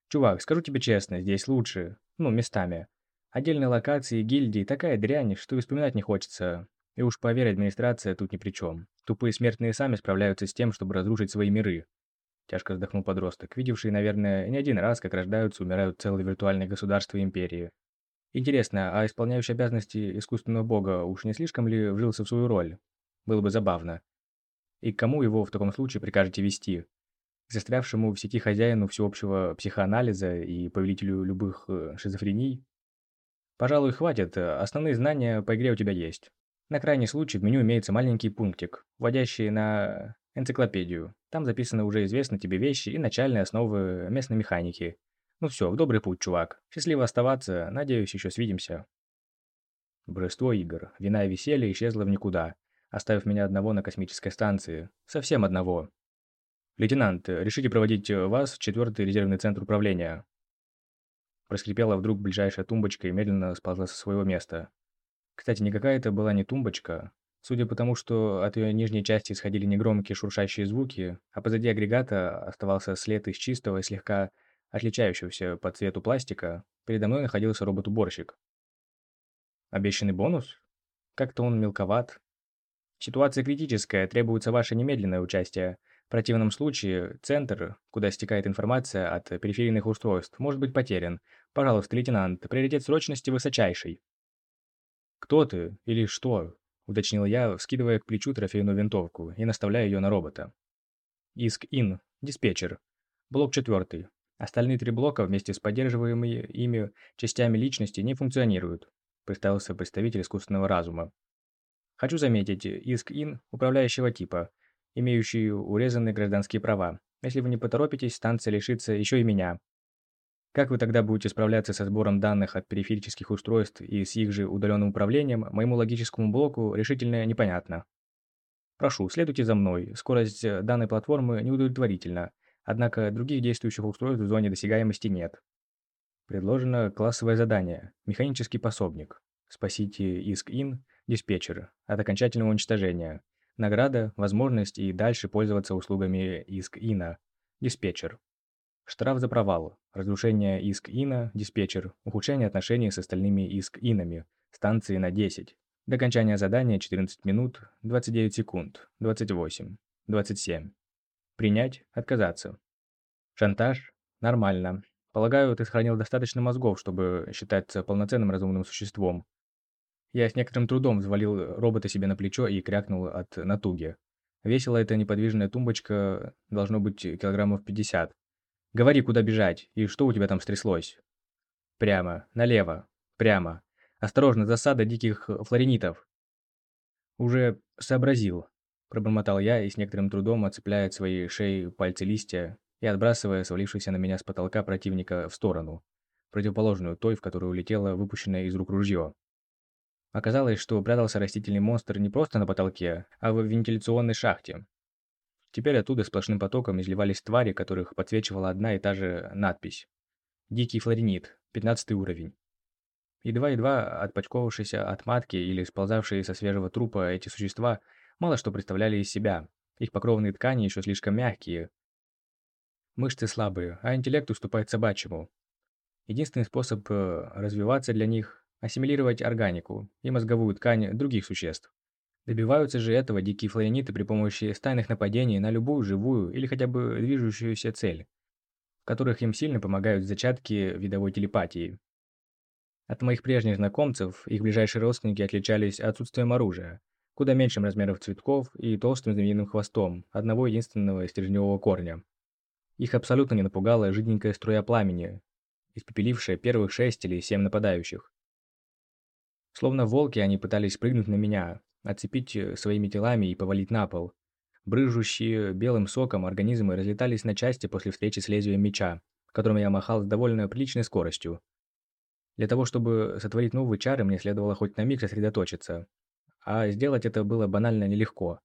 Чувак, скажу тебе честно, здесь лучше. Ну, местами. Отдельные локации гильдии такая дрянь, что и вспоминать не хочется. И уж поверь, администрация тут ни при чем. Тупые смертные сами справляются с тем, чтобы разрушить свои миры. Тяжко вздохнул подросток, видевший, наверное, не один раз, как рождаются умирают целые виртуальные государства и империи. Интересно, а исполняющий обязанности искусственного бога уж не слишком ли вжился в свою роль? Было бы забавно. И к кому его в таком случае прикажете вести? застрявшему в сети хозяину всеобщего психоанализа и повелителю любых э, шизофрений? Пожалуй, хватит, основные знания по игре у тебя есть. На крайний случай в меню имеется маленький пунктик, вводящий на энциклопедию. Там записаны уже известные тебе вещи и начальные основы местной механики. Ну все, в добрый путь, чувак. Счастливо оставаться, надеюсь, еще свидимся. Божество игр, вина и веселье исчезло в никуда, оставив меня одного на космической станции. Совсем одного. «Лейтенант, решите проводить э, вас в четвертый резервный центр управления». Проскрипела вдруг ближайшая тумбочка и медленно сползла со своего места. Кстати, никакая это была не тумбочка. Судя по тому, что от ее нижней части исходили негромкие шуршащие звуки, а позади агрегата оставался след из чистого и слегка отличающегося по цвету пластика, передо мной находился робот-уборщик. Обещанный бонус? Как-то он мелковат. Ситуация критическая, требуется ваше немедленное участие – в противном случае центр, куда стекает информация от периферийных устройств, может быть потерян. Пожалуйста, лейтенант, приоритет срочности высочайший. «Кто ты? Или что?» – уточнил я, вскидывая к плечу трофейную винтовку и наставляя ее на робота. «Иск-Ин. Диспетчер. Блок четвертый. Остальные три блока вместе с поддерживаемыми ими частями личности не функционируют», – представился представитель искусственного разума. «Хочу заметить, Иск-Ин управляющего типа – имеющие урезанные гражданские права. Если вы не поторопитесь, станция лишится еще и меня. Как вы тогда будете справляться со сбором данных от периферических устройств и с их же удаленным управлением, моему логическому блоку решительно непонятно. Прошу, следуйте за мной. Скорость э, данной платформы неудовлетворительна, однако других действующих устройств в зоне досягаемости нет. Предложено классовое задание «Механический пособник». Спасите иск-ин, диспетчер, от окончательного уничтожения. Награда, возможность и дальше пользоваться услугами иск-ина, диспетчер. Штраф за провал, разрушение иск-ина, диспетчер, ухудшение отношений с остальными иск-инами, станции на 10. До окончания задания 14 минут, 29 секунд, 28, 27. Принять, отказаться. Шантаж? Нормально. Полагаю, ты сохранил достаточно мозгов, чтобы считаться полноценным разумным существом. Я с некоторым трудом взвалил робота себе на плечо и крякнул от натуги. Весила эта неподвижная тумбочка, должно быть, килограммов 50. Говори, куда бежать, и что у тебя там стряслось. Прямо, налево, прямо. Осторожно, засада диких флоренитов. Уже сообразил, пробормотал я и с некоторым трудом отцепляя от своей шеи пальцы листья и отбрасывая свалившийся на меня с потолка противника в сторону, противоположную той, в которую улетело выпущенное из рук ружье. Оказалось, что прятался растительный монстр не просто на потолке, а в вентиляционной шахте, Теперь оттуда сплошным потоком изливались твари, которых подсвечивала одна и та же надпись. «Дикий флоренит, 15 уровень». Едва-едва отпочковавшиеся от матки или сползавшие со свежего трупа эти существа мало что представляли из себя. Их покровные ткани еще слишком мягкие. Мышцы слабые, а интеллект уступает собачьему. Единственный способ э, развиваться для них – ассимилировать органику и мозговую ткань других существ. Добиваются же этого дикие флояниты при помощи стайных нападений на любую живую или хотя бы движущуюся цель, в которых им сильно помогают зачатки видовой телепатии. От моих прежних знакомцев их ближайшие родственники отличались отсутствием оружия, куда меньшим размеров цветков и толстым змеиным хвостом одного единственного стержневого корня. Их абсолютно не напугала жиденькая струя пламени, испепелившая первых шесть или семь нападающих. Словно волки они пытались прыгнуть на меня, оцепить э, своими телами и повалить на пол. Брыжущие белым соком организмы разлетались на части после встречи с лезвием меча, которым я махал с довольно приличной скоростью. Для того, чтобы сотворить новые чары, мне следовало хоть на миг сосредоточиться. А сделать это было банально нелегко.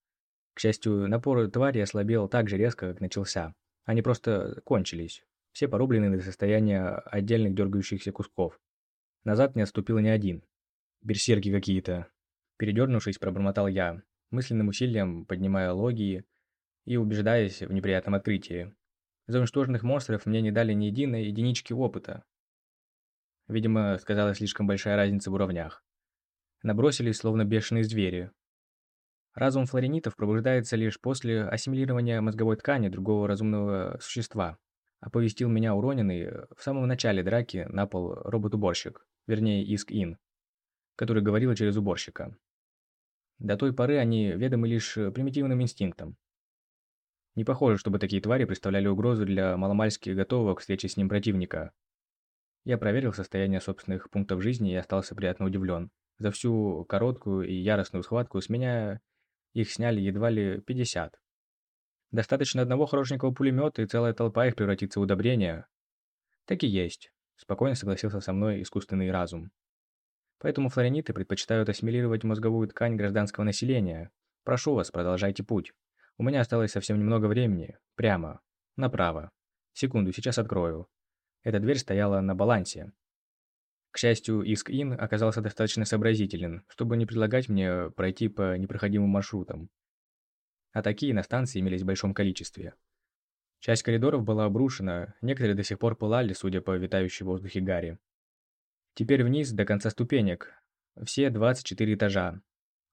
К счастью, напор твари ослабел так же резко, как начался. Они просто кончились. Все порублены до состояния отдельных дергающихся кусков. Назад не отступил ни один. Берсерки какие-то. Передернувшись, пробормотал я, мысленным усилием поднимая логии и убеждаясь в неприятном открытии. За уничтоженных монстров мне не дали ни единой единички опыта. Видимо, сказалась слишком большая разница в уровнях. Набросились, словно бешеные звери. Разум флоренитов пробуждается лишь после ассимилирования мозговой ткани другого разумного существа. Оповестил меня уроненный в самом начале драки на пол робот-уборщик, вернее, Иск-Ин, который говорил через уборщика. До той поры они ведомы лишь э, примитивным инстинктом. Не похоже, чтобы такие твари представляли угрозу для маломальски готового к встрече с ним противника. Я проверил состояние собственных пунктов жизни и остался приятно удивлен. За всю короткую и яростную схватку с меня их сняли едва ли 50. Достаточно одного хорошенького пулемета, и целая толпа их превратится в удобрение. Так и есть, спокойно согласился со мной искусственный разум. Поэтому флорениты предпочитают ассимилировать мозговую ткань гражданского населения. Прошу вас, продолжайте путь. У меня осталось совсем немного времени. Прямо. Направо. Секунду, сейчас открою. Эта дверь стояла на балансе. К счастью, Иск-Ин оказался достаточно сообразителен, чтобы не предлагать мне пройти по непроходимым маршрутам. А такие на станции имелись в большом количестве. Часть коридоров была обрушена, некоторые до сих пор пылали, судя по витающей в воздухе гари. Теперь вниз до конца ступенек. Все 24 этажа.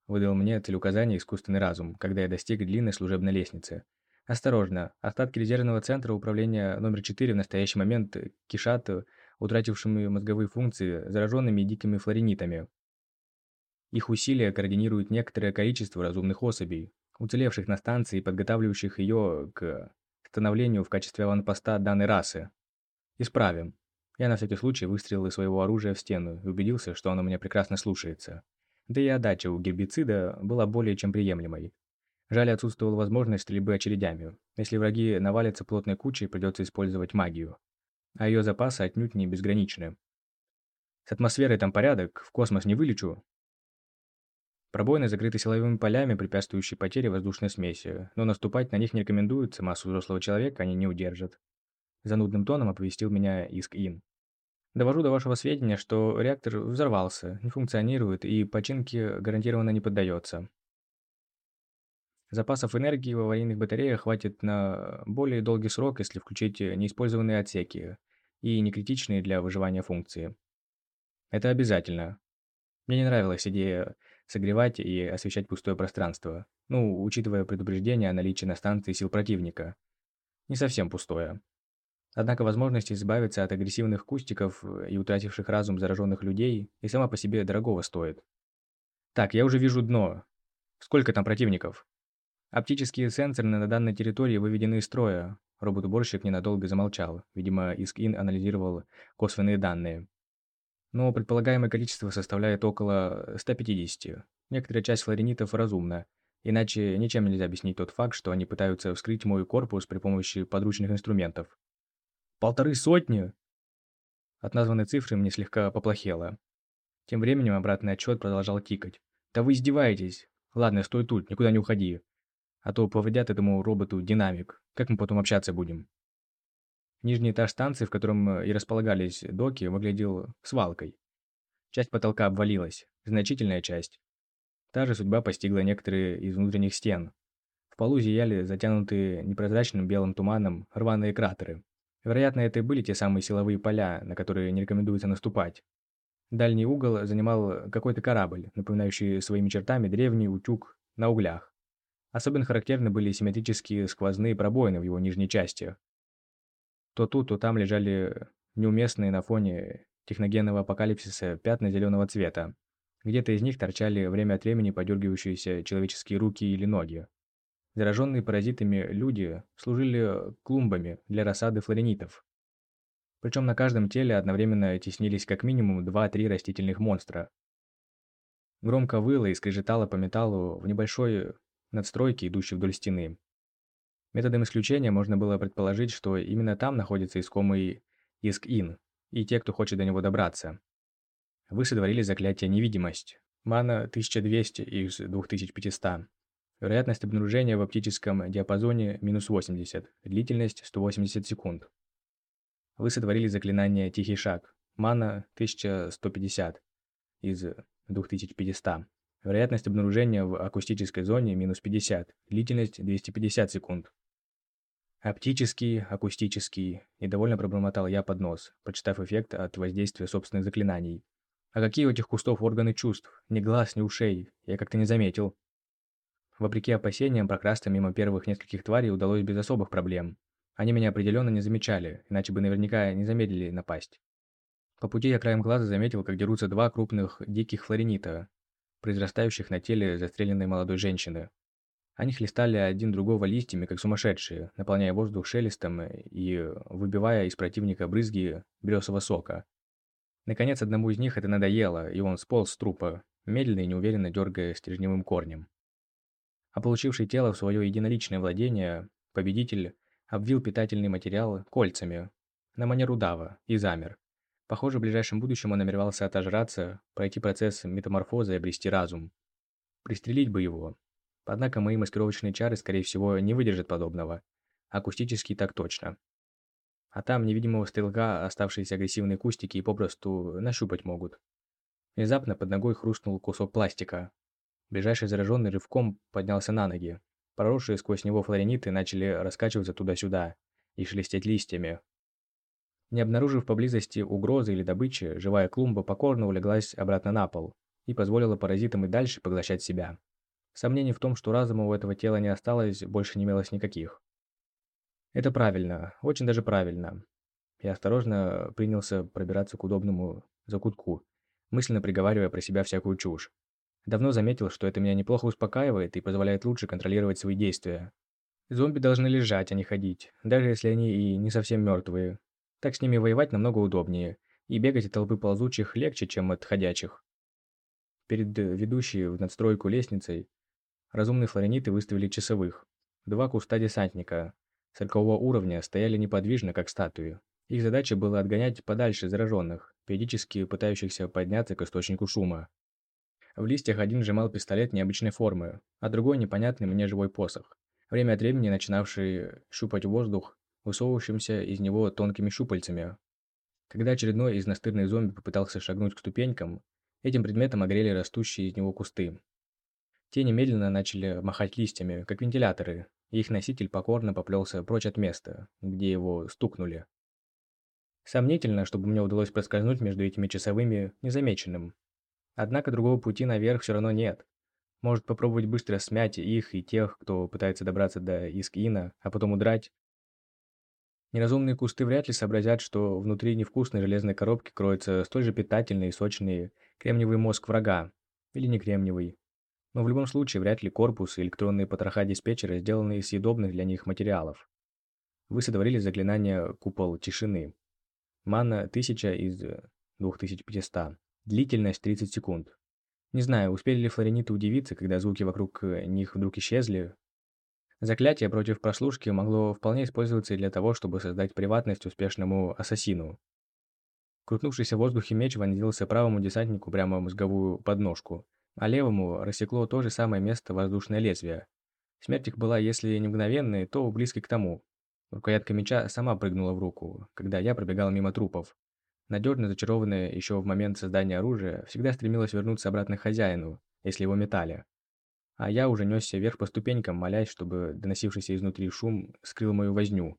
Выдал мне целеуказание искусственный разум, когда я достиг длинной служебной лестницы. Осторожно, остатки резервного центра управления номер 4 в настоящий момент кишат утратившими мозговые функции зараженными дикими флоренитами. Их усилия координируют некоторое количество разумных особей, уцелевших на станции и подготавливающих ее к становлению в качестве аванпоста данной расы. Исправим. Я на всякий случай выстрелил из своего оружия в стену и убедился, что оно меня прекрасно слушается. Да и отдача у гербицида была более чем приемлемой. Жаль, отсутствовала возможность стрельбы очередями. Если враги навалятся плотной кучей, придется использовать магию. а ее запасы отнюдь не безграничны. С атмосферой там порядок, в космос не вылечу. Пробоины закрыты силовыми полями, препятствующие потере воздушной смеси, но наступать на них не рекомендуется, массу взрослого человека они не удержат. Занудным тоном оповестил меня Иск-Ин. Довожу до вашего сведения, что реактор взорвался, не функционирует и починке гарантированно не поддается. Запасов энергии в аварийных батареях хватит на более долгий срок, если включить неиспользованные отсеки и некритичные для выживания функции. Это обязательно. Мне не нравилась идея согревать и освещать пустое пространство, ну, учитывая предупреждение о наличии на станции сил противника. Не совсем пустое. Однако возможность избавиться от агрессивных кустиков э, и утративших разум зараженных людей и сама по себе дорогого стоит. Так, я уже вижу дно. Сколько там противников? Оптические сенсоры на данной территории выведены из строя. Робот-уборщик ненадолго замолчал. Видимо, Искин анализировал косвенные данные. Но предполагаемое количество составляет около 150. Некоторая часть флоренитов разумна. Иначе ничем нельзя объяснить тот факт, что они пытаются вскрыть мой корпус при помощи подручных инструментов. Полторы сотни? От названной цифры мне слегка поплохело. Тем временем обратный отчет продолжал тикать. «Да вы издеваетесь! Ладно, стой тут, никуда не уходи. А то повредят этому роботу динамик. Как мы потом общаться будем?» Нижний этаж станции, в котором и располагались доки, выглядел свалкой. Часть потолка обвалилась, значительная часть. Та же судьба постигла некоторые из внутренних стен. В полу зияли затянутые непрозрачным белым туманом рваные кратеры, Вероятно, это и были те самые силовые поля, на которые не рекомендуется наступать. Дальний угол занимал какой-то корабль, напоминающий своими чертами древний утюг на углях. Особенно характерны были симметрические сквозные пробоины в его нижней части. То тут, то там лежали неуместные на фоне техногенного апокалипсиса пятна зеленого цвета. Где-то из них торчали время от времени подергивающиеся человеческие руки или ноги. Зараженные паразитами люди служили клумбами для рассады флоренитов. Причем на каждом теле одновременно теснились как минимум 2-3 растительных монстра. Громко выло и скрежетало по металлу в небольшой надстройке, идущей вдоль стены. Методом исключения можно было предположить, что именно там находится искомый Иск-Ин и те, кто хочет до него добраться. Вы сотворили заклятие «Невидимость». Мана 1200 из 2500. Вероятность обнаружения в оптическом диапазоне минус 80, длительность 180 секунд. Вы сотворили заклинание «Тихий шаг», мана 1150 из 2500. Вероятность обнаружения в акустической зоне минус 50, длительность 250 секунд. Оптический, акустический, недовольно пробормотал я под нос, прочитав эффект от воздействия собственных заклинаний. А какие у этих кустов органы чувств? Ни глаз, ни ушей. Я как-то не заметил. Вопреки опасениям, прокрасться мимо первых нескольких тварей удалось без особых проблем. Они меня определенно не замечали, иначе бы наверняка не замедлили напасть. По пути я краем глаза заметил, как дерутся два крупных диких флоренита, произрастающих на теле застреленной молодой женщины. Они хлестали один другого листьями, как сумасшедшие, наполняя воздух шелестом и выбивая из противника брызги березового сока. Наконец, одному из них это надоело, и он сполз с трупа, медленно и неуверенно дергая стержневым корнем а получивший тело в свое единоличное владение, победитель обвил питательный материал кольцами, на манеру дава, и замер. Похоже, в ближайшем будущем он намеревался отожраться, пройти процесс метаморфозы и обрести разум. Пристрелить бы его. Однако мои маскировочные чары, скорее всего, не выдержат подобного. Акустически так точно. А там невидимого стрелка оставшиеся агрессивные кустики и попросту нащупать могут. Внезапно под ногой хрустнул кусок пластика, Ближайший зараженный рывком поднялся на ноги. Проросшие сквозь него флорениты начали раскачиваться туда-сюда и шелестеть листьями. Не обнаружив поблизости угрозы или добычи, живая клумба покорно улеглась обратно на пол и позволила паразитам и дальше поглощать себя. Сомнений в том, что разума у этого тела не осталось, больше не имелось никаких. Это правильно, очень даже правильно. Я осторожно принялся пробираться к удобному закутку, мысленно приговаривая про себя всякую чушь. Давно заметил, что это меня неплохо успокаивает и позволяет лучше контролировать свои действия. Зомби должны лежать, а не ходить, даже если они и не совсем мертвые. Так с ними воевать намного удобнее, и бегать от толпы ползучих легче, чем от ходячих. Перед ведущей в надстройку лестницей разумные флорениты выставили часовых. Два куста десантника, сорокового уровня, стояли неподвижно, как статуи, Их задача была отгонять подальше зараженных, периодически пытающихся подняться к источнику шума. В листьях один сжимал пистолет необычной формы, а другой непонятный мне живой посох, время от времени начинавший щупать воздух, высовывающимся из него тонкими щупальцами. Когда очередной из настырных зомби попытался шагнуть к ступенькам, этим предметом огрели растущие из него кусты. Те немедленно начали махать листьями, как вентиляторы, и их носитель покорно поплелся прочь от места, где его стукнули. Сомнительно, чтобы мне удалось проскользнуть между этими часовыми незамеченным. Однако другого пути наверх все равно нет. Может попробовать быстро смять их и тех, кто пытается добраться до Искина, а потом удрать. Неразумные кусты вряд ли сообразят, что внутри невкусной железной коробки кроется столь же питательный и сочный кремниевый мозг врага. Или не кремниевый. Но в любом случае вряд ли корпус и электронные потроха диспетчера сделаны из съедобных для них материалов. Вы сотворили заклинание «Купол тишины». Мана 1000 из 2500. Длительность 30 секунд. Не знаю, успели ли флорениты удивиться, когда звуки вокруг них вдруг исчезли. Заклятие против прослушки могло вполне использоваться для того, чтобы создать приватность успешному ассасину. Крутнувшийся в воздухе меч вонзился правому десантнику прямо в мозговую подножку, а левому рассекло то же самое место воздушное лезвие. Смерть их была, если не мгновенной, то близкой к тому. Рукоятка меча сама прыгнула в руку, когда я пробегал мимо трупов. Надежно зачарованная еще в момент создания оружия, всегда стремилась вернуться обратно хозяину, если его метали. А я уже несся вверх по ступенькам, молясь, чтобы доносившийся изнутри шум скрыл мою возню.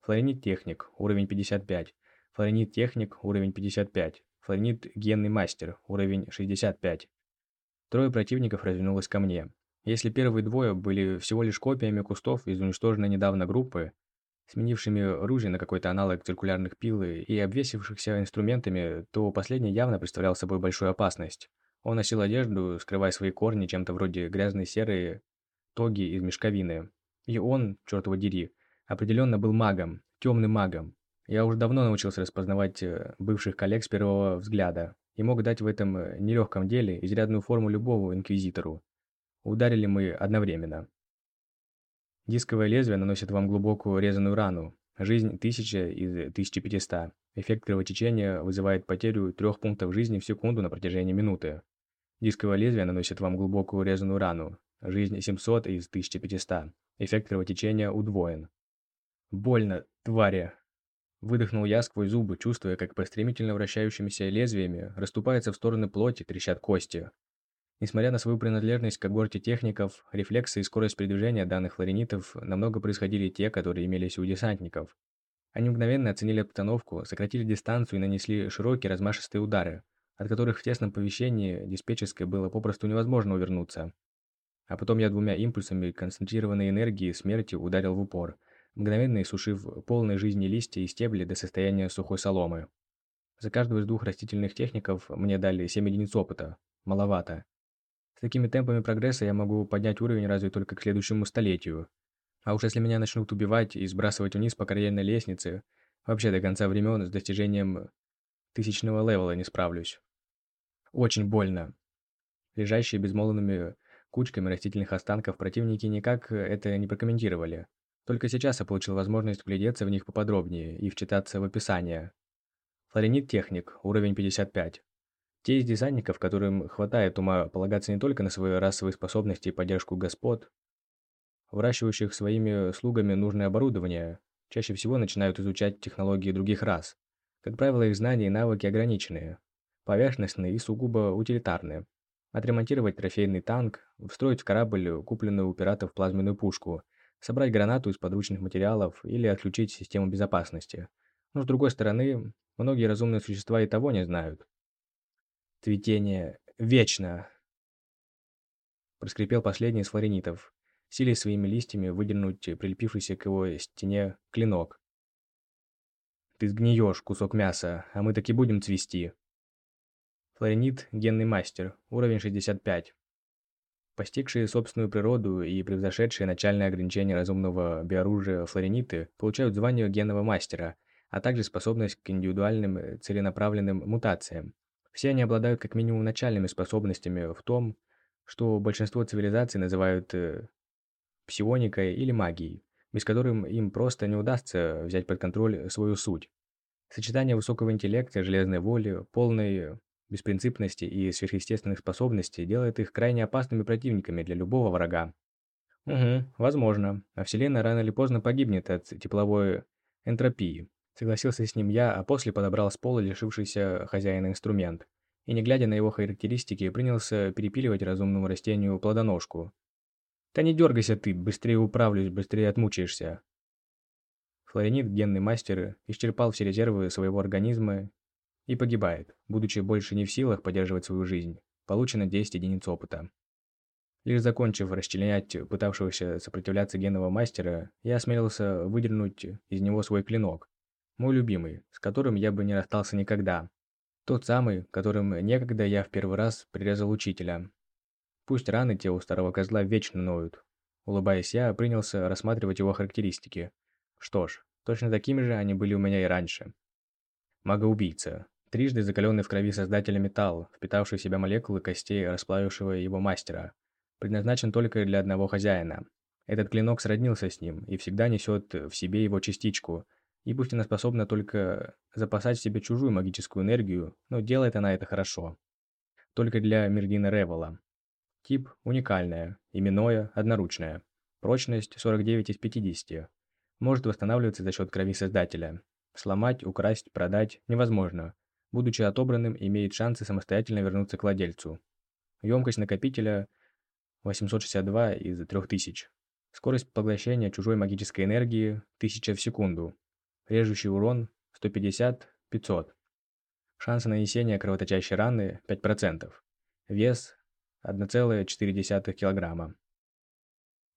Флоренит техник, уровень 55. Флоренит техник, уровень 55. Флоренит генный мастер, уровень 65. Трое противников развернулось ко мне. Если первые двое были всего лишь копиями кустов из уничтоженной недавно группы, сменившими ружье на какой-то аналог циркулярных пил и обвесившихся инструментами, то последний явно представлял собой большую опасность. Он носил одежду, скрывая свои корни чем-то вроде грязной серой тоги из мешковины. И он, черт его дери, определенно был магом, темным магом. Я уже давно научился распознавать э, бывших коллег с первого взгляда и мог дать в этом э, нелегком деле изрядную форму любому инквизитору. Ударили мы одновременно. Дисковое лезвие наносит вам глубокую резаную рану. Жизнь 1000 из 1500. Эффект кровотечения вызывает потерю трех пунктов жизни в секунду на протяжении минуты. Дисковое лезвие наносит вам глубокую резаную рану. Жизнь 700 из 1500. Эффект кровотечения удвоен. Больно, твари. Выдохнул я сквозь зубы, чувствуя, как по стремительно вращающимися лезвиями расступается в стороны плоти, трещат кости. Несмотря на свою принадлежность к когорте техников, рефлексы и скорость передвижения данных флоренитов намного происходили те, которые имелись у десантников. Они мгновенно оценили обстановку, сократили дистанцию и нанесли широкие размашистые удары, от которых в тесном помещении диспетчерской было попросту невозможно увернуться. А потом я двумя импульсами концентрированной энергии смерти ударил в упор, мгновенно иссушив полные жизни листья и стебли до состояния сухой соломы. За каждого из двух растительных техников мне дали 7 единиц опыта. Маловато. С такими темпами прогресса я могу поднять уровень разве только к следующему столетию. А уж если меня начнут убивать и сбрасывать вниз по карьерной лестнице, вообще до конца времен с достижением тысячного левела не справлюсь. Очень больно. Лежащие безмолвными кучками растительных останков противники никак это не прокомментировали. Только сейчас я получил возможность вглядеться в них поподробнее и вчитаться в описание. Флоренит техник, уровень 55. Те из дизайнеров, которым хватает ума полагаться не только на свои расовые способности и поддержку господ, выращивающих своими слугами нужное оборудование, чаще всего начинают изучать технологии других рас. Как правило, их знания и навыки ограниченные, поверхностные и сугубо утилитарные. Отремонтировать трофейный танк, встроить в корабль купленную у пиратов плазменную пушку, собрать гранату из подручных материалов или отключить систему безопасности. Но с другой стороны, многие разумные существа и того не знают. Цветение вечно. Проскрипел последний из флоренитов, силе своими листьями выдернуть прилепившийся к его стене клинок. Ты сгниешь, кусок мяса, а мы таки будем цвести. Флоренит – генный мастер, уровень 65. Постигшие собственную природу и превзошедшие начальное ограничение разумного биоружия флорениты получают звание генного мастера, а также способность к индивидуальным целенаправленным мутациям, все они обладают как минимум начальными способностями в том, что большинство цивилизаций называют э, псионикой или магией. без которым им просто не удастся взять под контроль свою суть. Сочетание высокого интеллекта, железной воли, полной беспринципности и сверхъестественных способностей делает их крайне опасными противниками для любого врага. Угу, возможно. А Вселенная рано или поздно погибнет от тепловой энтропии. Согласился с ним я, а после подобрал с пола лишившийся хозяина инструмент. И не глядя на его характеристики, принялся перепиливать разумному растению плодоножку. «Да не дергайся ты, быстрее управлюсь, быстрее отмучаешься». Флоренит, генный мастер, исчерпал все резервы своего организма и погибает, будучи больше не в силах поддерживать свою жизнь. Получено 10 единиц опыта. Лишь закончив расчленять пытавшегося сопротивляться генного мастера, я осмелился выдернуть из него свой клинок. Мой любимый, с которым я бы не расстался никогда. Тот самый, которым некогда я в первый раз прирезал учителя. Пусть раны те у старого козла вечно ноют. Улыбаясь я, принялся рассматривать его характеристики. Что ж, точно такими же они были у меня и раньше. Мага-убийца. Трижды закаленный в крови создателя металл, впитавший в себя молекулы костей расплавившего его мастера – предназначен только для одного хозяина. Этот клинок сроднился с ним и всегда несет в себе его частичку, и пусть она способна только запасать в себе чужую магическую энергию, но делает она это хорошо. Только для Мердина Ревела. Тип уникальная, именное, одноручное. Прочность 49 из 50. Может восстанавливаться за счет крови Создателя. Сломать, украсть, продать невозможно. Будучи отобранным, имеет шансы самостоятельно вернуться к владельцу. Емкость накопителя 862 из 3000. Скорость поглощения чужой магической энергии 1000 в секунду. Режущий урон 150-500. Шансы нанесения кровоточащей раны 5%. Вес 1,4 кг.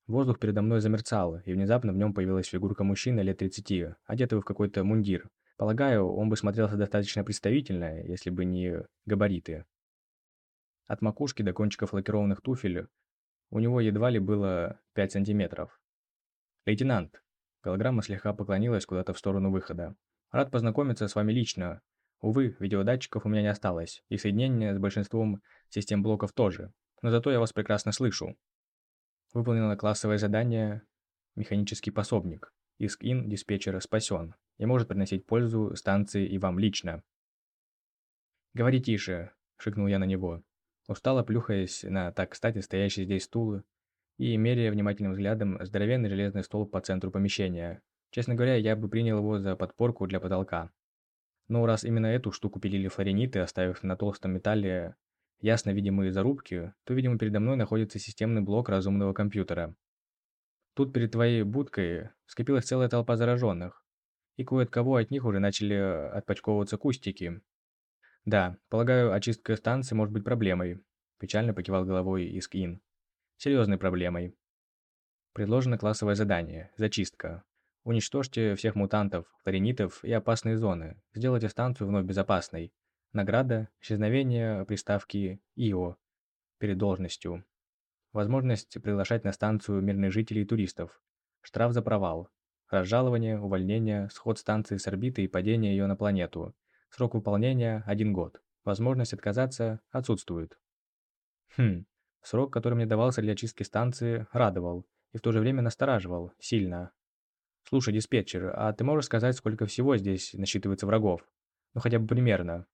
Воздух передо мной замерцал, и внезапно в нем появилась фигурка мужчины лет 30, одетого в какой-то мундир. Полагаю, он бы смотрелся достаточно представительно, если бы не габариты. От макушки до кончиков лакированных туфель у него едва ли было 5 сантиметров. «Лейтенант!» Голограмма слегка поклонилась куда-то в сторону выхода. «Рад познакомиться с вами лично. Увы, видеодатчиков у меня не осталось, и соединение с большинством систем блоков тоже. Но зато я вас прекрасно слышу». Выполнено классовое задание «Механический пособник». Иск-ин диспетчера спасен и может приносить пользу станции и вам лично. «Говори тише», — шикнул я на него устало плюхаясь на так кстати стоящий здесь стул и меряя внимательным взглядом здоровенный железный стол по центру помещения. Честно говоря, я бы принял его за подпорку для потолка. Но раз именно эту штуку пилили флориниты, оставив на толстом металле ясно видимые зарубки, то, видимо, передо мной находится системный блок разумного компьютера. Тут перед твоей будкой скопилась целая толпа зараженных, и кое от кого от них уже начали отпочковываться кустики, «Да, полагаю, очистка станции может быть проблемой», – печально покивал головой Искин. «Серьезной проблемой». Предложено классовое задание – зачистка. Уничтожьте всех мутантов, флоренитов и опасные зоны. Сделайте станцию вновь безопасной. Награда – исчезновение приставки «ИО» перед должностью. Возможность приглашать на станцию мирных жителей и туристов. Штраф за провал. Разжалование, увольнение, сход станции с орбиты и падение ее на планету. Срок выполнения – один год. Возможность отказаться отсутствует. Хм, срок, который мне давался для очистки станции, радовал и в то же время настораживал, сильно. Слушай, диспетчер, а ты можешь сказать, сколько всего здесь насчитывается врагов? Ну хотя бы примерно.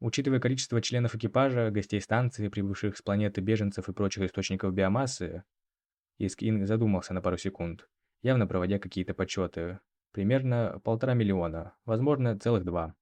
Учитывая количество членов экипажа, гостей станции, прибывших с планеты беженцев и прочих источников биомассы, Искин задумался на пару секунд, явно проводя какие-то подсчеты. Примерно полтора миллиона, возможно, целых два.